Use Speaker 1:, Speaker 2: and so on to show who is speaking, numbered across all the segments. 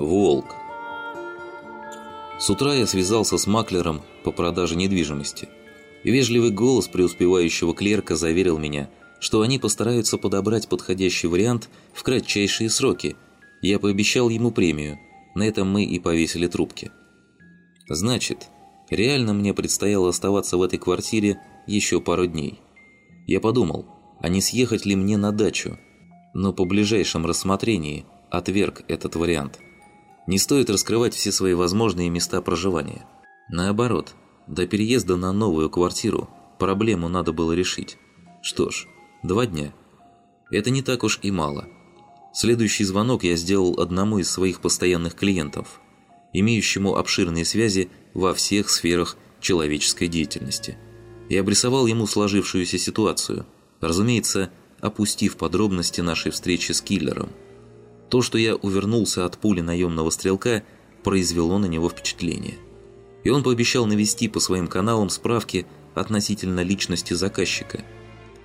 Speaker 1: Волк. С утра я связался с маклером по продаже недвижимости. Вежливый голос преуспевающего клерка заверил меня, что они постараются подобрать подходящий вариант в кратчайшие сроки. Я пообещал ему премию. На этом мы и повесили трубки. Значит, реально мне предстояло оставаться в этой квартире еще пару дней. Я подумал, а не съехать ли мне на дачу, но по ближайшем рассмотрении отверг этот вариант – не стоит раскрывать все свои возможные места проживания. Наоборот, до переезда на новую квартиру проблему надо было решить. Что ж, два дня. Это не так уж и мало. Следующий звонок я сделал одному из своих постоянных клиентов, имеющему обширные связи во всех сферах человеческой деятельности. И обрисовал ему сложившуюся ситуацию, разумеется, опустив подробности нашей встречи с киллером – то, что я увернулся от пули наемного стрелка, произвело на него впечатление. И он пообещал навести по своим каналам справки относительно личности заказчика.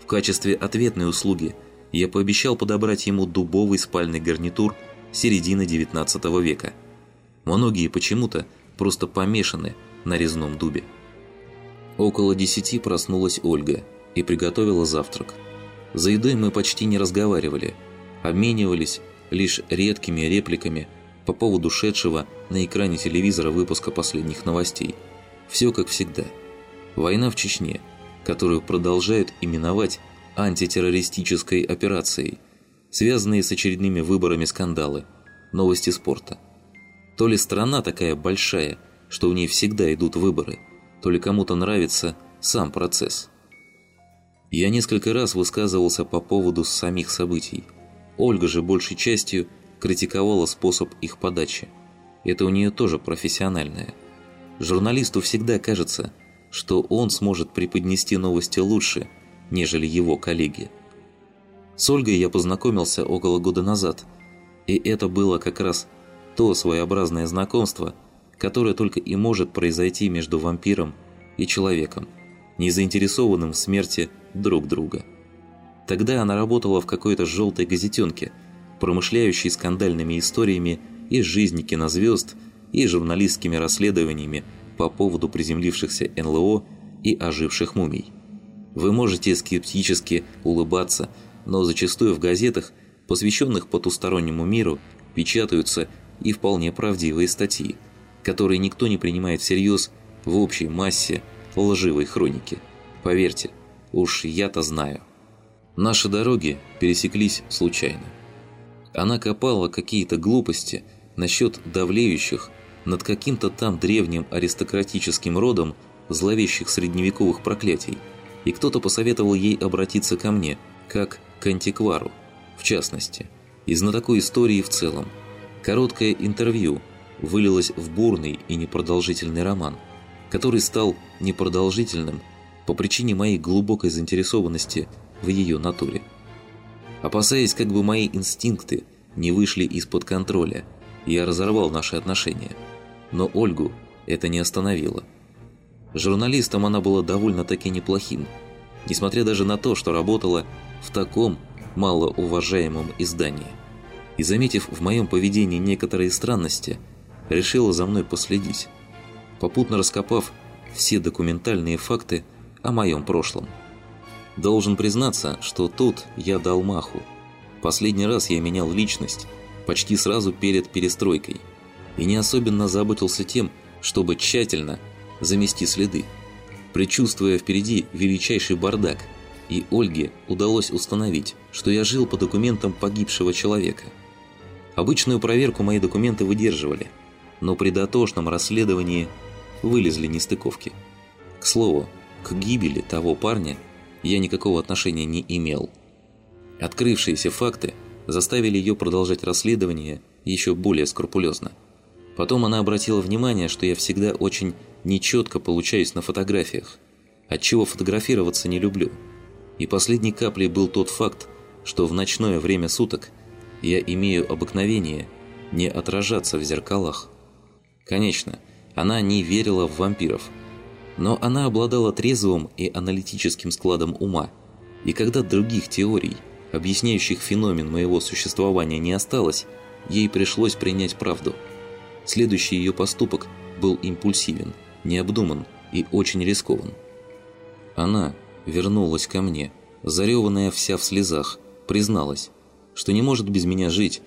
Speaker 1: В качестве ответной услуги я пообещал подобрать ему дубовый спальный гарнитур середины 19 века. Многие почему-то просто помешаны на резном дубе. Около десяти проснулась Ольга и приготовила завтрак. За едой мы почти не разговаривали, обменивались лишь редкими репликами по поводу шедшего на экране телевизора выпуска последних новостей. Все как всегда. Война в Чечне, которую продолжают именовать антитеррористической операцией, связанные с очередными выборами скандалы, новости спорта. То ли страна такая большая, что в ней всегда идут выборы, то ли кому-то нравится сам процесс. Я несколько раз высказывался по поводу самих событий – Ольга же большей частью критиковала способ их подачи. Это у нее тоже профессиональное. Журналисту всегда кажется, что он сможет преподнести новости лучше, нежели его коллеги. С Ольгой я познакомился около года назад, и это было как раз то своеобразное знакомство, которое только и может произойти между вампиром и человеком, не заинтересованным в смерти друг друга. Тогда она работала в какой-то желтой газетенке, промышляющей скандальными историями из жизни кинозвезд и журналистскими расследованиями по поводу приземлившихся НЛО и оживших мумий. Вы можете скептически улыбаться, но зачастую в газетах, посвященных потустороннему миру, печатаются и вполне правдивые статьи, которые никто не принимает всерьез в общей массе лживой хроники. Поверьте, уж я-то знаю. Наши дороги пересеклись случайно. Она копала какие-то глупости насчет давлеющих над каким-то там древним аристократическим родом зловещих средневековых проклятий, и кто-то посоветовал ей обратиться ко мне, как к антиквару, в частности, и знатоку истории в целом. Короткое интервью вылилось в бурный и непродолжительный роман, который стал непродолжительным по причине моей глубокой заинтересованности в ее натуре. Опасаясь, как бы мои инстинкты не вышли из-под контроля, я разорвал наши отношения. Но Ольгу это не остановило. Журналистом она была довольно-таки неплохим, несмотря даже на то, что работала в таком малоуважаемом издании. И заметив в моем поведении некоторые странности, решила за мной последить, попутно раскопав все документальные факты о моем прошлом. Должен признаться, что тут я дал маху. Последний раз я менял личность почти сразу перед перестройкой и не особенно заботился тем, чтобы тщательно замести следы, предчувствуя впереди величайший бардак, и Ольге удалось установить, что я жил по документам погибшего человека. Обычную проверку мои документы выдерживали, но при дотошном расследовании вылезли нестыковки. К слову, к гибели того парня – я никакого отношения не имел. Открывшиеся факты заставили ее продолжать расследование еще более скрупулезно. Потом она обратила внимание, что я всегда очень нечетко получаюсь на фотографиях, отчего фотографироваться не люблю. И последней каплей был тот факт, что в ночное время суток я имею обыкновение не отражаться в зеркалах. Конечно, она не верила в вампиров – но она обладала трезвым и аналитическим складом ума, и когда других теорий, объясняющих феномен моего существования, не осталось, ей пришлось принять правду. Следующий ее поступок был импульсивен, необдуман и очень рискован. Она вернулась ко мне, зареванная вся в слезах, призналась, что не может без меня жить,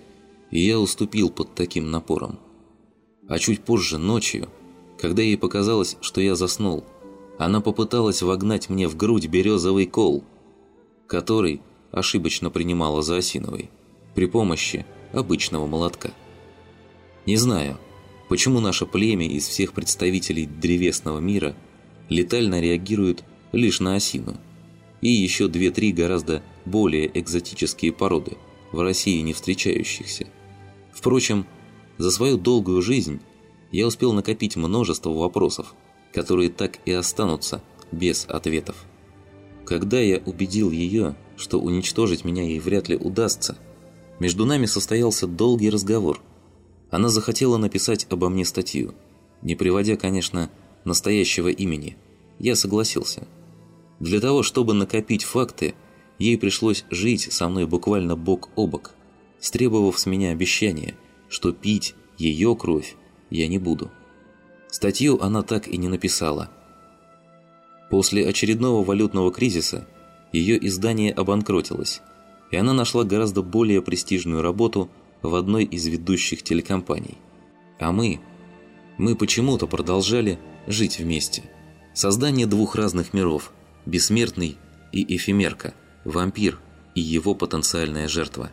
Speaker 1: и я уступил под таким напором. А чуть позже, ночью, когда ей показалось, что я заснул, она попыталась вогнать мне в грудь березовый кол, который ошибочно принимала за осиновый, при помощи обычного молотка. Не знаю, почему наше племя из всех представителей древесного мира летально реагирует лишь на осину, и еще две-три гораздо более экзотические породы, в России не встречающихся. Впрочем, за свою долгую жизнь я успел накопить множество вопросов, которые так и останутся без ответов. Когда я убедил ее, что уничтожить меня ей вряд ли удастся, между нами состоялся долгий разговор. Она захотела написать обо мне статью, не приводя, конечно, настоящего имени. Я согласился. Для того, чтобы накопить факты, ей пришлось жить со мной буквально бок о бок, стребовав с меня обещание, что пить ее кровь я не буду. Статью она так и не написала. После очередного валютного кризиса ее издание обанкротилось, и она нашла гораздо более престижную работу в одной из ведущих телекомпаний. А мы, мы почему-то продолжали жить вместе. Создание двух разных миров – бессмертный и эфемерка, вампир и его потенциальная жертва.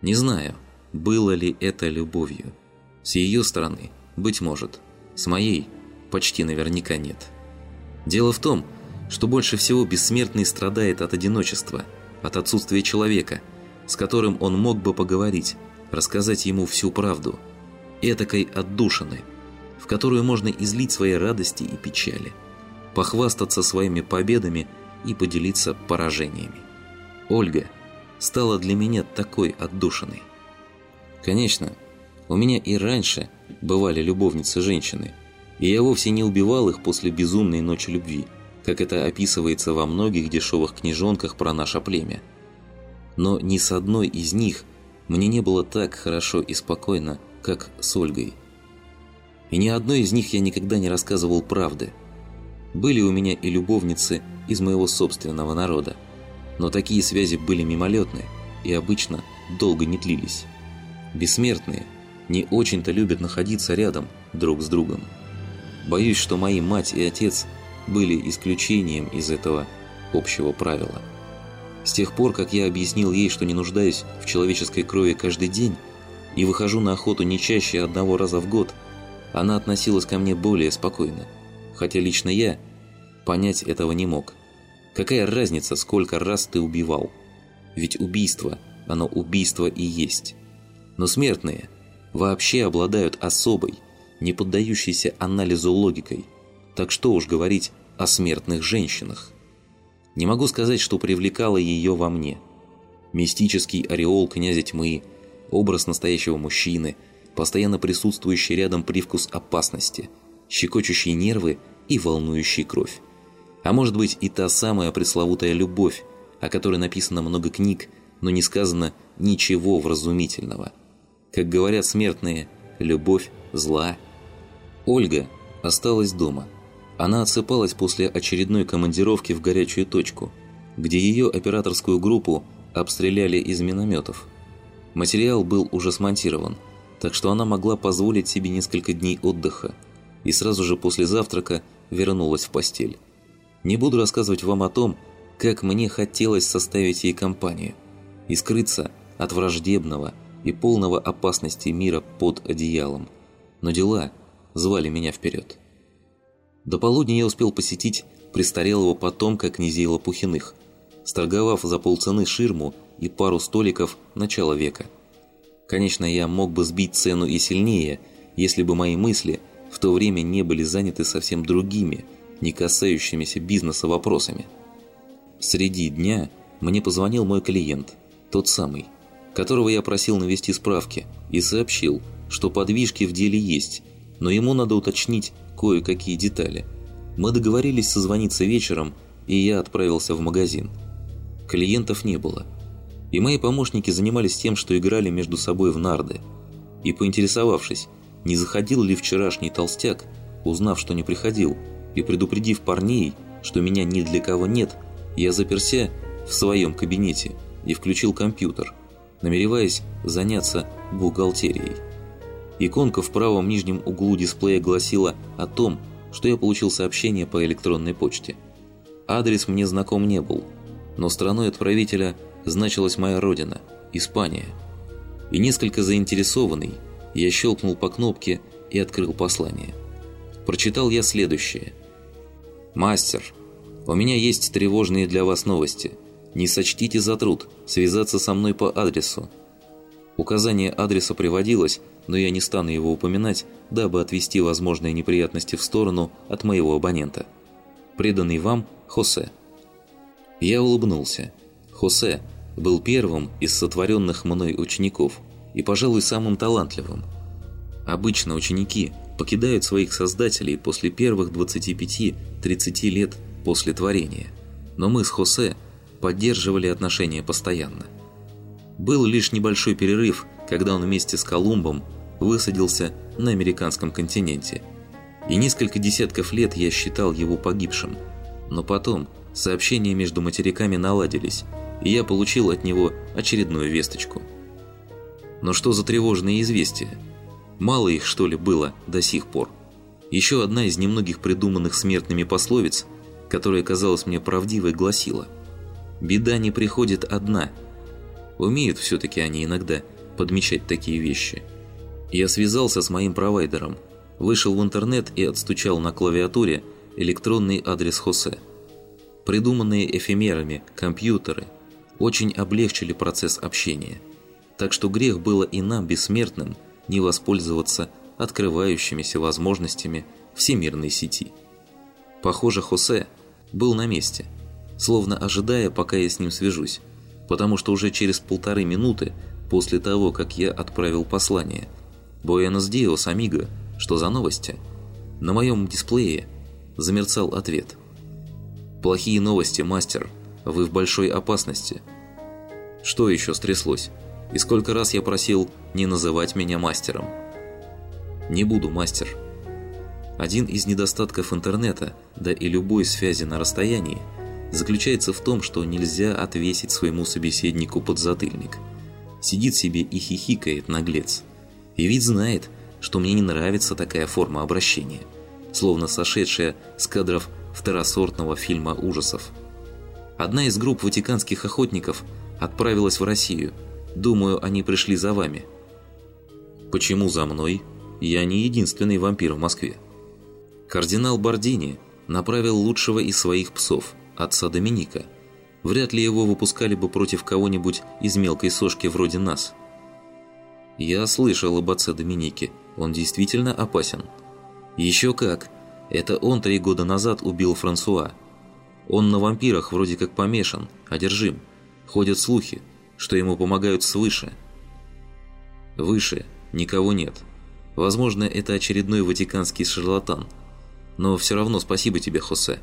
Speaker 1: Не знаю, было ли это любовью. С ее стороны, быть может, с моей почти наверняка нет. Дело в том, что больше всего бессмертный страдает от одиночества, от отсутствия человека, с которым он мог бы поговорить, рассказать ему всю правду, этакой отдушины, в которую можно излить свои радости и печали похвастаться своими победами и поделиться поражениями. Ольга стала для меня такой отдушиной. Конечно, у меня и раньше бывали любовницы-женщины, и я вовсе не убивал их после безумной ночи любви, как это описывается во многих дешевых книжонках про наше племя. Но ни с одной из них мне не было так хорошо и спокойно, как с Ольгой. И ни одной из них я никогда не рассказывал правды – были у меня и любовницы из моего собственного народа, но такие связи были мимолетные и обычно долго не длились. Бессмертные не очень-то любят находиться рядом друг с другом. Боюсь, что мои мать и отец были исключением из этого общего правила. С тех пор, как я объяснил ей, что не нуждаюсь в человеческой крови каждый день и выхожу на охоту не чаще одного раза в год, она относилась ко мне более спокойно – хотя лично я понять этого не мог. Какая разница, сколько раз ты убивал? Ведь убийство, оно убийство и есть. Но смертные вообще обладают особой, не поддающейся анализу логикой. Так что уж говорить о смертных женщинах. Не могу сказать, что привлекало ее во мне. Мистический ореол князя тьмы, образ настоящего мужчины, постоянно присутствующий рядом привкус опасности – щекочущие нервы и волнующие кровь. А может быть и та самая пресловутая любовь, о которой написано много книг, но не сказано ничего вразумительного. Как говорят смертные, любовь зла. Ольга осталась дома. Она отсыпалась после очередной командировки в горячую точку, где ее операторскую группу обстреляли из минометов. Материал был уже смонтирован, так что она могла позволить себе несколько дней отдыха – и сразу же после завтрака вернулась в постель. Не буду рассказывать вам о том, как мне хотелось составить ей компанию и скрыться от враждебного и полного опасности мира под одеялом. Но дела звали меня вперед. До полудня я успел посетить престарелого потомка князей Лопухиных, сторговав за полцены ширму и пару столиков начала века. Конечно, я мог бы сбить цену и сильнее, если бы мои мысли – в то время не были заняты совсем другими, не касающимися бизнеса вопросами. Среди дня мне позвонил мой клиент, тот самый, которого я просил навести справки, и сообщил, что подвижки в деле есть, но ему надо уточнить кое-какие детали. Мы договорились созвониться вечером, и я отправился в магазин. Клиентов не было. И мои помощники занимались тем, что играли между собой в нарды. И поинтересовавшись, не заходил ли вчерашний толстяк, узнав, что не приходил, и предупредив парней, что меня ни для кого нет, я заперся в своем кабинете и включил компьютер, намереваясь заняться бухгалтерией. Иконка в правом нижнем углу дисплея гласила о том, что я получил сообщение по электронной почте. Адрес мне знаком не был, но страной отправителя значилась моя родина – Испания. И несколько заинтересованный, я щелкнул по кнопке и открыл послание. Прочитал я следующее. «Мастер, у меня есть тревожные для вас новости. Не сочтите за труд связаться со мной по адресу. Указание адреса приводилось, но я не стану его упоминать, дабы отвести возможные неприятности в сторону от моего абонента. Преданный вам Хосе. Я улыбнулся. Хосе был первым из сотворенных мной учеников и, пожалуй, самым талантливым. Обычно ученики покидают своих создателей после первых 25-30 лет после творения, но мы с Хосе поддерживали отношения постоянно. Был лишь небольшой перерыв, когда он вместе с Колумбом высадился на американском континенте. И несколько десятков лет я считал его погибшим. Но потом сообщения между материками наладились, и я получил от него очередную весточку. Но что за тревожные известия? Мало их, что ли, было до сих пор? Еще одна из немногих придуманных смертными пословиц, которая казалась мне правдивой, гласила «Беда не приходит одна», Умеют все-таки они иногда подмечать такие вещи. Я связался с моим провайдером, вышел в интернет и отстучал на клавиатуре электронный адрес Хосе. Придуманные эфемерами компьютеры очень облегчили процесс общения. Так что грех было и нам, бессмертным, не воспользоваться открывающимися возможностями всемирной сети. Похоже, Хосе был на месте, словно ожидая, пока я с ним свяжусь потому что уже через полторы минуты после того, как я отправил послание «Буэнос Диос, Амиго, что за новости?» на моем дисплее замерцал ответ. «Плохие новости, мастер. Вы в большой опасности». Что еще стряслось? И сколько раз я просил не называть меня мастером? Не буду, мастер. Один из недостатков интернета, да и любой связи на расстоянии – заключается в том, что нельзя отвесить своему собеседнику подзатыльник. Сидит себе и хихикает наглец. И ведь знает, что мне не нравится такая форма обращения, словно сошедшая с кадров второсортного фильма ужасов. Одна из групп ватиканских охотников отправилась в Россию. Думаю, они пришли за вами. Почему за мной? Я не единственный вампир в Москве. Кардинал Бардини направил лучшего из своих псов – отца Доминика. Вряд ли его выпускали бы против кого-нибудь из мелкой сошки вроде нас. Я слышал об отце Доминике, он действительно опасен. Еще как, это он три года назад убил Франсуа. Он на вампирах вроде как помешан, одержим. Ходят слухи, что ему помогают свыше. Выше никого нет. Возможно, это очередной ватиканский шарлатан. Но все равно спасибо тебе, Хосе.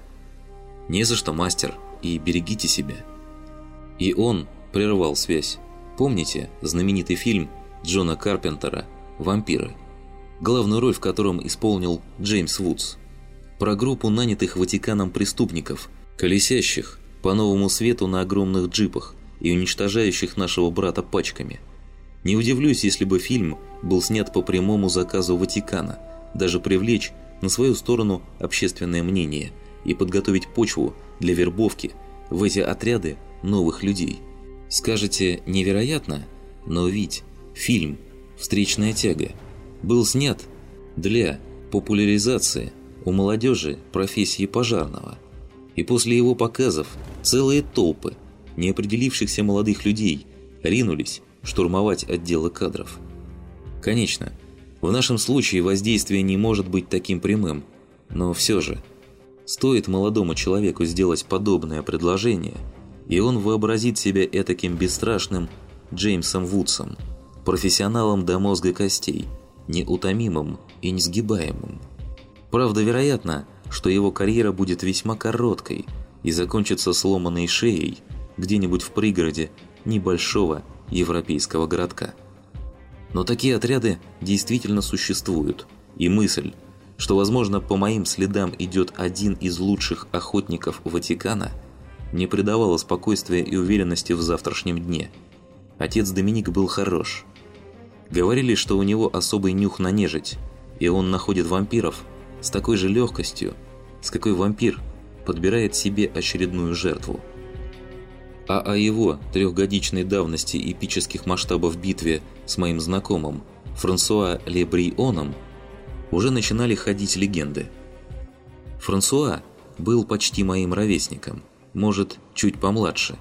Speaker 1: «Не за что, мастер, и берегите себя». И он прервал связь. Помните знаменитый фильм Джона Карпентера «Вампиры», главную роль в котором исполнил Джеймс Вудс? Про группу нанятых Ватиканом преступников, колесящих по новому свету на огромных джипах и уничтожающих нашего брата пачками. Не удивлюсь, если бы фильм был снят по прямому заказу Ватикана, даже привлечь на свою сторону общественное мнение – и подготовить почву для вербовки в эти отряды новых людей. Скажете, невероятно, но ведь фильм «Встречная тяга» был снят для популяризации у молодежи профессии пожарного. И после его показов целые толпы неопределившихся молодых людей ринулись штурмовать отделы кадров. Конечно, в нашем случае воздействие не может быть таким прямым, но все же – Стоит молодому человеку сделать подобное предложение, и он вообразит себя этаким бесстрашным Джеймсом Вудсом, профессионалом до мозга костей, неутомимым и несгибаемым. Правда, вероятно, что его карьера будет весьма короткой и закончится сломанной шеей где-нибудь в пригороде небольшого европейского городка. Но такие отряды действительно существуют, и мысль, что, возможно, по моим следам идет один из лучших охотников Ватикана, не придавала спокойствия и уверенности в завтрашнем дне. Отец Доминик был хорош. Говорили, что у него особый нюх на нежить, и он находит вампиров с такой же легкостью, с какой вампир подбирает себе очередную жертву. А о его трехгодичной давности эпических масштабов битве с моим знакомым Франсуа Лебрионом уже начинали ходить легенды. Франсуа был почти моим ровесником, может, чуть помладше.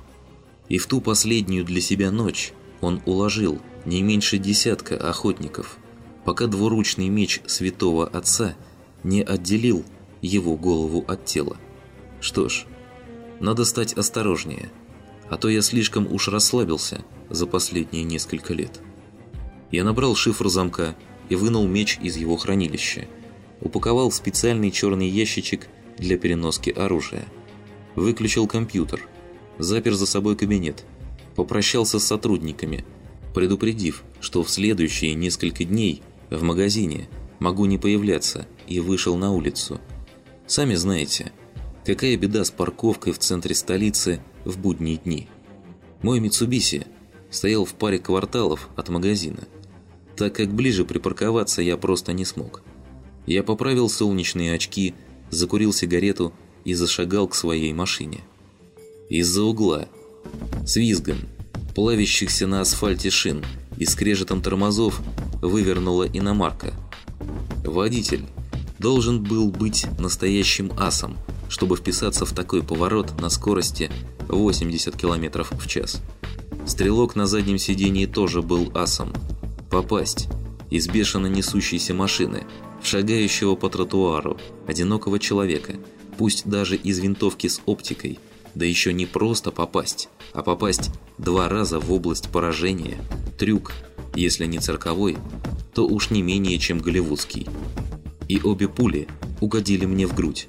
Speaker 1: И в ту последнюю для себя ночь он уложил не меньше десятка охотников, пока двуручный меч святого отца не отделил его голову от тела. Что ж, надо стать осторожнее, а то я слишком уж расслабился за последние несколько лет. Я набрал шифр замка и вынул меч из его хранилища, упаковал в специальный черный ящичек для переноски оружия, выключил компьютер, запер за собой кабинет, попрощался с сотрудниками, предупредив, что в следующие несколько дней в магазине могу не появляться, и вышел на улицу. Сами знаете, какая беда с парковкой в центре столицы в будние дни. Мой Митсубиси стоял в паре кварталов от магазина, так как ближе припарковаться я просто не смог. Я поправил солнечные очки, закурил сигарету и зашагал к своей машине. Из-за угла, с визгом, плавящихся на асфальте шин и скрежетом тормозов вывернула иномарка. Водитель должен был быть настоящим асом, чтобы вписаться в такой поворот на скорости 80 км в час. Стрелок на заднем сидении тоже был асом – попасть из бешено несущейся машины шагающего по тротуару одинокого человека, пусть даже из винтовки с оптикой, да еще не просто попасть, а попасть два раза в область поражения, трюк, если не цирковой, то уж не менее чем голливудский. И обе пули угодили мне в грудь.